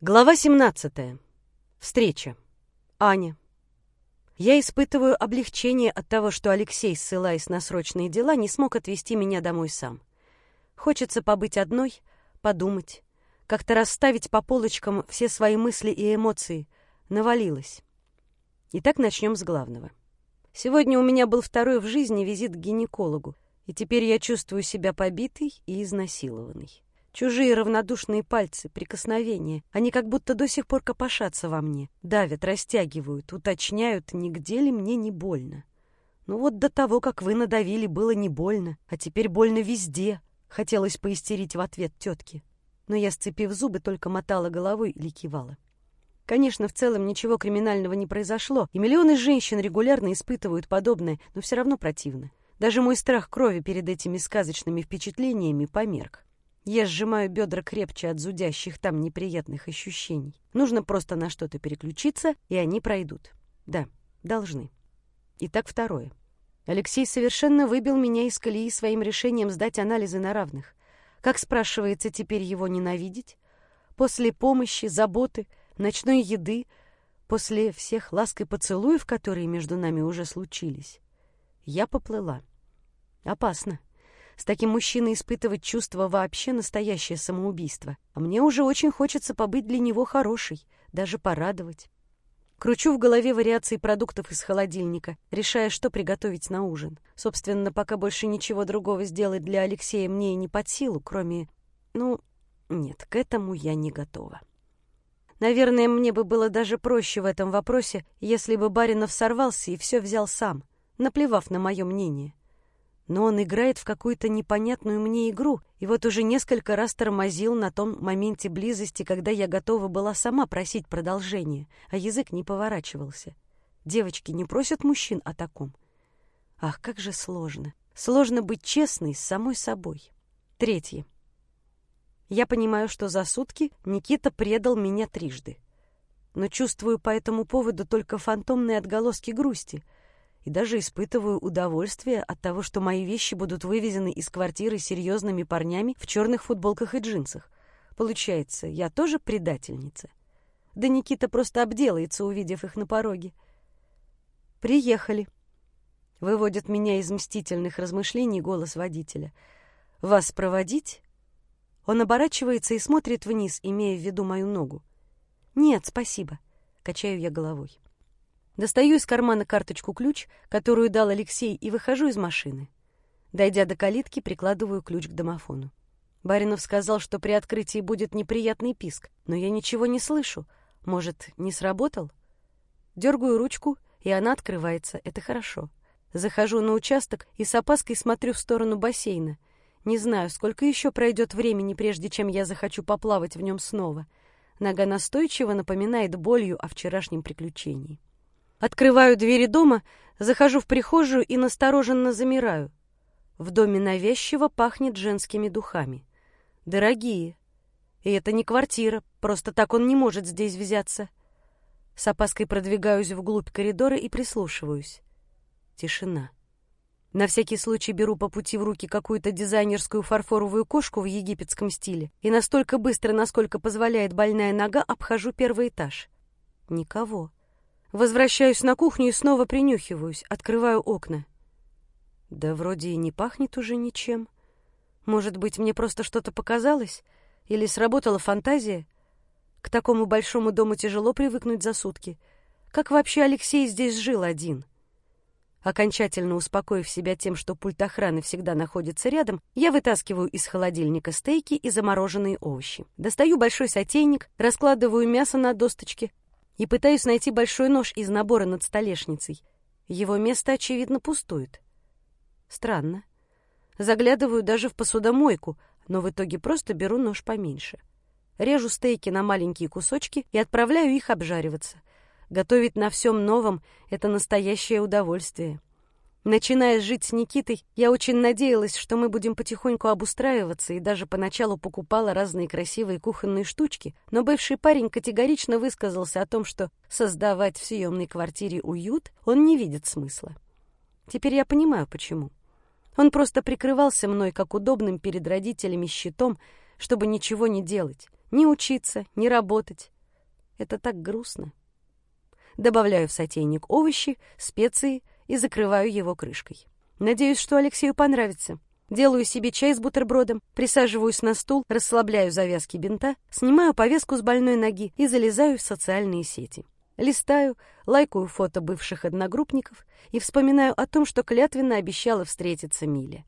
Глава 17. Встреча. Аня. Я испытываю облегчение от того, что Алексей, ссылаясь на срочные дела, не смог отвезти меня домой сам. Хочется побыть одной, подумать, как-то расставить по полочкам все свои мысли и эмоции. Навалилось. Итак, начнем с главного. Сегодня у меня был второй в жизни визит к гинекологу, и теперь я чувствую себя побитой и изнасилованной. Чужие равнодушные пальцы, прикосновения, они как будто до сих пор копошатся во мне, давят, растягивают, уточняют, нигде ли мне не больно. Ну вот до того, как вы надавили, было не больно, а теперь больно везде. Хотелось поистерить в ответ тетке. Но я, сцепив зубы, только мотала головой или кивала. Конечно, в целом ничего криминального не произошло, и миллионы женщин регулярно испытывают подобное, но все равно противно. Даже мой страх крови перед этими сказочными впечатлениями померк. Я сжимаю бедра крепче от зудящих там неприятных ощущений. Нужно просто на что-то переключиться, и они пройдут. Да, должны. Итак, второе. Алексей совершенно выбил меня из колеи своим решением сдать анализы на равных. Как, спрашивается, теперь его ненавидеть? После помощи, заботы, ночной еды, после всех ласк и поцелуев, которые между нами уже случились, я поплыла. Опасно. С таким мужчиной испытывать чувство вообще настоящее самоубийство. А мне уже очень хочется побыть для него хорошей, даже порадовать. Кручу в голове вариации продуктов из холодильника, решая, что приготовить на ужин. Собственно, пока больше ничего другого сделать для Алексея мне не под силу, кроме... Ну, нет, к этому я не готова. Наверное, мне бы было даже проще в этом вопросе, если бы Баринов сорвался и все взял сам, наплевав на мое мнение но он играет в какую-то непонятную мне игру, и вот уже несколько раз тормозил на том моменте близости, когда я готова была сама просить продолжения, а язык не поворачивался. Девочки не просят мужчин о таком. Ах, как же сложно. Сложно быть честной с самой собой. Третье. Я понимаю, что за сутки Никита предал меня трижды. Но чувствую по этому поводу только фантомные отголоски грусти — и даже испытываю удовольствие от того, что мои вещи будут вывезены из квартиры серьезными парнями в черных футболках и джинсах. Получается, я тоже предательница. Да Никита просто обделается, увидев их на пороге. «Приехали», — выводит меня из мстительных размышлений голос водителя. «Вас проводить?» Он оборачивается и смотрит вниз, имея в виду мою ногу. «Нет, спасибо», — качаю я головой. Достаю из кармана карточку-ключ, которую дал Алексей, и выхожу из машины. Дойдя до калитки, прикладываю ключ к домофону. Баринов сказал, что при открытии будет неприятный писк, но я ничего не слышу. Может, не сработал? Дергаю ручку, и она открывается. Это хорошо. Захожу на участок и с опаской смотрю в сторону бассейна. Не знаю, сколько еще пройдет времени, прежде чем я захочу поплавать в нем снова. Нога настойчиво напоминает болью о вчерашнем приключении. Открываю двери дома, захожу в прихожую и настороженно замираю. В доме навязчиво пахнет женскими духами. Дорогие. И это не квартира, просто так он не может здесь взяться. С опаской продвигаюсь вглубь коридора и прислушиваюсь. Тишина. На всякий случай беру по пути в руки какую-то дизайнерскую фарфоровую кошку в египетском стиле и настолько быстро, насколько позволяет больная нога, обхожу первый этаж. Никого. Возвращаюсь на кухню и снова принюхиваюсь, открываю окна. Да вроде и не пахнет уже ничем. Может быть, мне просто что-то показалось? Или сработала фантазия? К такому большому дому тяжело привыкнуть за сутки. Как вообще Алексей здесь жил один? Окончательно успокоив себя тем, что пульт охраны всегда находится рядом, я вытаскиваю из холодильника стейки и замороженные овощи. Достаю большой сотейник, раскладываю мясо на досточке, и пытаюсь найти большой нож из набора над столешницей. Его место, очевидно, пустует. Странно. Заглядываю даже в посудомойку, но в итоге просто беру нож поменьше. Режу стейки на маленькие кусочки и отправляю их обжариваться. Готовить на всем новом — это настоящее удовольствие. Начиная жить с Никитой, я очень надеялась, что мы будем потихоньку обустраиваться и даже поначалу покупала разные красивые кухонные штучки, но бывший парень категорично высказался о том, что создавать в съемной квартире уют он не видит смысла. Теперь я понимаю, почему. Он просто прикрывался мной как удобным перед родителями щитом, чтобы ничего не делать, ни учиться, ни работать. Это так грустно. Добавляю в сотейник овощи, специи и закрываю его крышкой. Надеюсь, что Алексею понравится. Делаю себе чай с бутербродом, присаживаюсь на стул, расслабляю завязки бинта, снимаю повязку с больной ноги и залезаю в социальные сети. Листаю, лайкаю фото бывших одногруппников и вспоминаю о том, что клятвенно обещала встретиться Миле.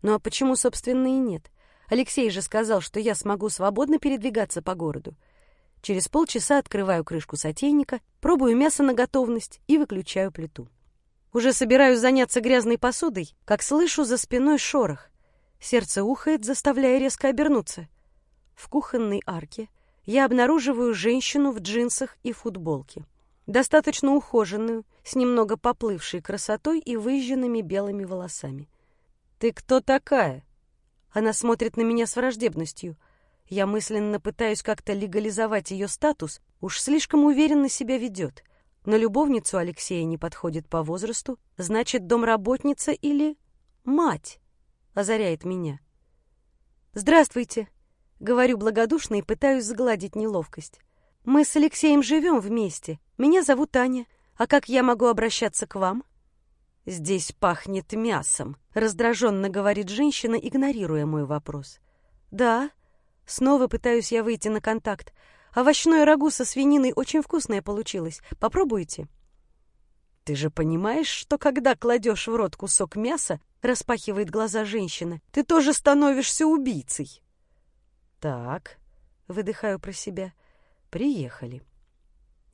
Ну а почему, собственно, и нет? Алексей же сказал, что я смогу свободно передвигаться по городу. Через полчаса открываю крышку сотейника, пробую мясо на готовность и выключаю плиту. Уже собираюсь заняться грязной посудой, как слышу за спиной шорох. Сердце ухает, заставляя резко обернуться. В кухонной арке я обнаруживаю женщину в джинсах и футболке. Достаточно ухоженную, с немного поплывшей красотой и выжженными белыми волосами. «Ты кто такая?» Она смотрит на меня с враждебностью. Я мысленно пытаюсь как-то легализовать ее статус, уж слишком уверенно себя ведет. Но любовницу Алексея не подходит по возрасту, значит, домработница или мать озаряет меня. «Здравствуйте!» Говорю благодушно и пытаюсь сгладить неловкость. Мы с Алексеем живем вместе. Меня зовут Аня. А как я могу обращаться к вам? Здесь пахнет мясом, раздраженно говорит женщина, игнорируя мой вопрос. Да. Снова пытаюсь я выйти на контакт. Овощное рагу со свининой очень вкусное получилось. Попробуйте. Ты же понимаешь, что когда кладешь в рот кусок мяса, распахивает глаза женщина, ты тоже становишься убийцей. Так, выдыхаю про себя. Приехали.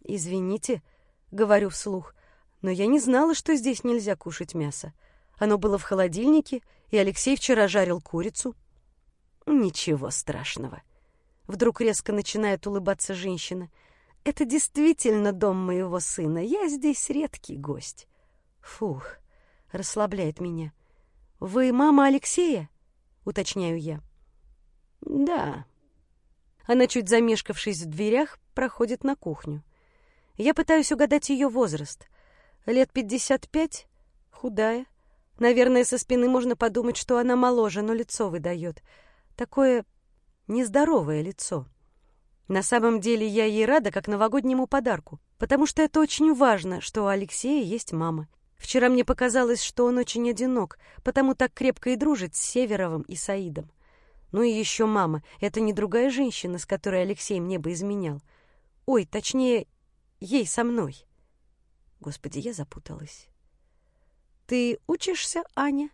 Извините, говорю вслух, но я не знала, что здесь нельзя кушать мясо. Оно было в холодильнике, и Алексей вчера жарил курицу. Ничего страшного. Вдруг резко начинает улыбаться женщина. Это действительно дом моего сына. Я здесь редкий гость. Фух, расслабляет меня. Вы мама Алексея? Уточняю я. Да. Она, чуть замешкавшись в дверях, проходит на кухню. Я пытаюсь угадать ее возраст. Лет пятьдесят пять, худая. Наверное, со спины можно подумать, что она моложе, но лицо выдает. Такое нездоровое лицо. На самом деле я ей рада, как новогоднему подарку, потому что это очень важно, что у Алексея есть мама. Вчера мне показалось, что он очень одинок, потому так крепко и дружит с Северовым и Саидом. Ну и еще мама. Это не другая женщина, с которой Алексей мне бы изменял. Ой, точнее, ей со мной. Господи, я запуталась. Ты учишься, Аня?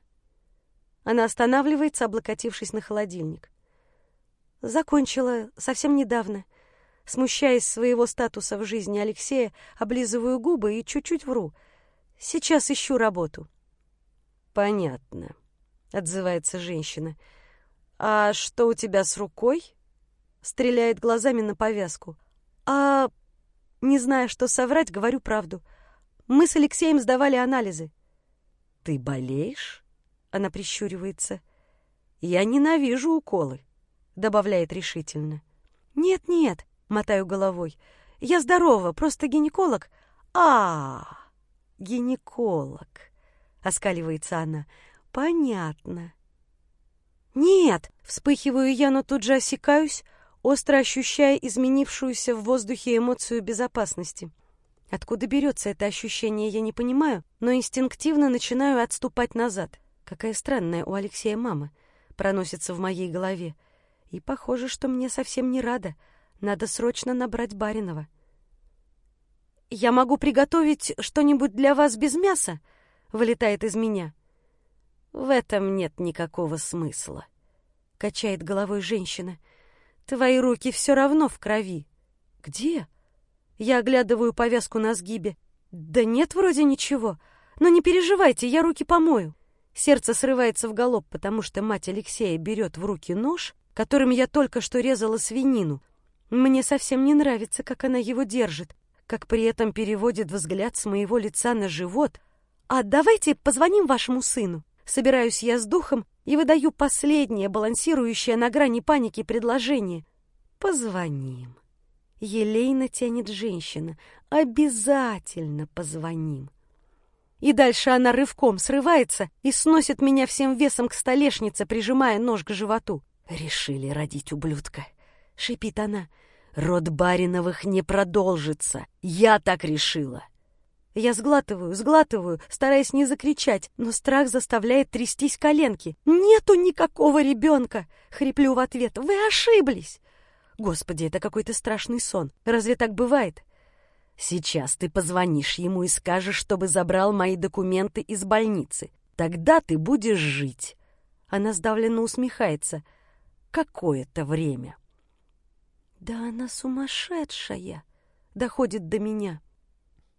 Она останавливается, облокотившись на холодильник. Закончила совсем недавно. Смущаясь своего статуса в жизни Алексея, облизываю губы и чуть-чуть вру. Сейчас ищу работу. Понятно, отзывается женщина. «А что у тебя с рукой?» Стреляет глазами на повязку. «А...» Не зная, что соврать, говорю правду. Мы с Алексеем сдавали анализы. «Ты болеешь?» Она прищуривается. «Я ненавижу уколы», — добавляет решительно. «Нет-нет», — мотаю головой. «Я здорова, просто гинеколог». «А, гинеколог», — оскаливается она. «Понятно». «Нет!» — вспыхиваю я, но тут же осекаюсь, остро ощущая изменившуюся в воздухе эмоцию безопасности. Откуда берется это ощущение, я не понимаю, но инстинктивно начинаю отступать назад. Какая странная у Алексея мама проносится в моей голове. И похоже, что мне совсем не рада. Надо срочно набрать Баринова. «Я могу приготовить что-нибудь для вас без мяса?» — вылетает из меня. В этом нет никакого смысла, качает головой женщина. Твои руки все равно в крови. Где? Я оглядываю повязку на сгибе. Да нет вроде ничего. Но не переживайте, я руки помою. Сердце срывается в галоп, потому что мать Алексея берет в руки нож, которым я только что резала свинину. Мне совсем не нравится, как она его держит, как при этом переводит взгляд с моего лица на живот. А давайте позвоним вашему сыну. Собираюсь я с духом и выдаю последнее, балансирующее на грани паники предложение. Позвоним. Елейно тянет женщина. Обязательно позвоним. И дальше она рывком срывается и сносит меня всем весом к столешнице, прижимая нож к животу. Решили родить ублюдка. — шипит она. «Род Бариновых не продолжится. Я так решила». Я сглатываю, сглатываю, стараясь не закричать, но страх заставляет трястись коленки. «Нету никакого ребенка!» — хриплю в ответ. «Вы ошиблись!» Господи, это какой-то страшный сон. Разве так бывает? Сейчас ты позвонишь ему и скажешь, чтобы забрал мои документы из больницы. Тогда ты будешь жить. Она сдавленно усмехается. Какое-то время. Да она сумасшедшая. Доходит до меня.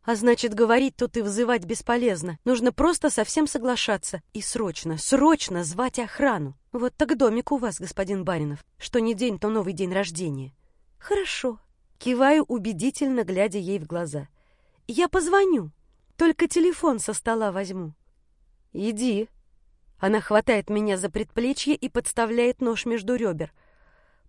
А значит, говорить тут и взывать бесполезно. Нужно просто совсем соглашаться. И срочно, срочно звать охрану. Вот так домик у вас, господин Баринов. Что не день, то новый день рождения. Хорошо. Киваю убедительно, глядя ей в глаза. Я позвоню. Только телефон со стола возьму. Иди. Она хватает меня за предплечье и подставляет нож между ребер.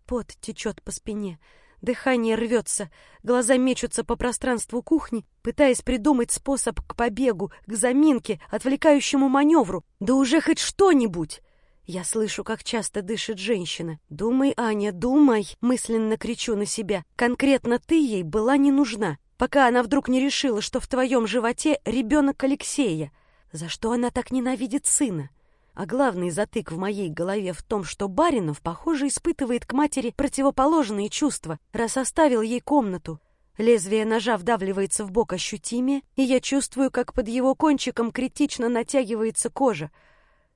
Пот течет по спине. Дыхание рвется, глаза мечутся по пространству кухни, пытаясь придумать способ к побегу, к заминке, отвлекающему маневру. Да уже хоть что-нибудь! Я слышу, как часто дышит женщина. «Думай, Аня, думай!» — мысленно кричу на себя. «Конкретно ты ей была не нужна, пока она вдруг не решила, что в твоем животе ребенок Алексея. За что она так ненавидит сына? А главный затык в моей голове в том, что Баринов, похоже, испытывает к матери противоположные чувства, раз оставил ей комнату. Лезвие ножа вдавливается в бок ощутимее, и я чувствую, как под его кончиком критично натягивается кожа.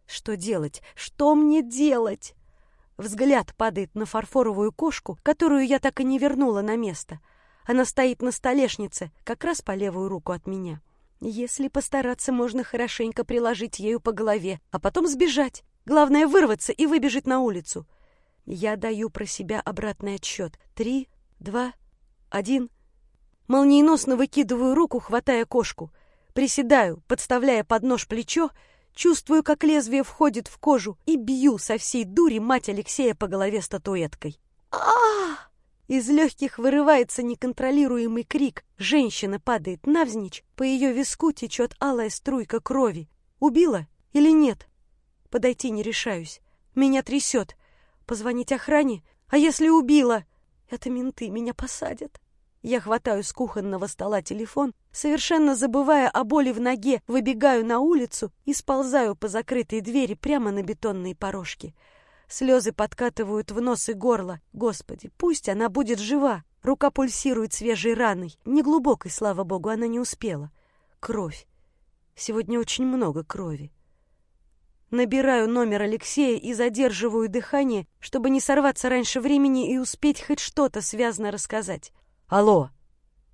Что делать? Что мне делать? Взгляд падает на фарфоровую кошку, которую я так и не вернула на место. Она стоит на столешнице, как раз по левую руку от меня. Если постараться, можно хорошенько приложить ею по голове, а потом сбежать. Главное — вырваться и выбежать на улицу. Я даю про себя обратный отсчет. Три, два, один. Молниеносно выкидываю руку, хватая кошку. Приседаю, подставляя под нож плечо, чувствую, как лезвие входит в кожу и бью со всей дури мать Алексея по голове статуэткой. а из легких вырывается неконтролируемый крик. Женщина падает навзничь, по ее виску течет алая струйка крови. Убила или нет? Подойти не решаюсь. Меня трясет. Позвонить охране? А если убила? Это менты, меня посадят. Я хватаю с кухонного стола телефон, совершенно забывая о боли в ноге, выбегаю на улицу и сползаю по закрытой двери прямо на бетонные порожки. Слезы подкатывают в нос и горло. Господи, пусть она будет жива. Рука пульсирует свежей раной. Неглубокой, слава богу, она не успела. Кровь. Сегодня очень много крови. Набираю номер Алексея и задерживаю дыхание, чтобы не сорваться раньше времени и успеть хоть что-то связно рассказать. «Алло!»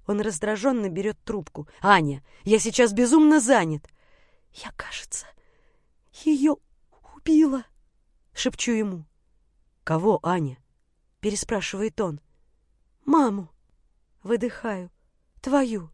Он раздраженно берет трубку. «Аня, я сейчас безумно занят!» «Я, кажется, ее убила!» Шепчу ему. «Кого, Аня?» Переспрашивает он. «Маму!» Выдыхаю. «Твою!»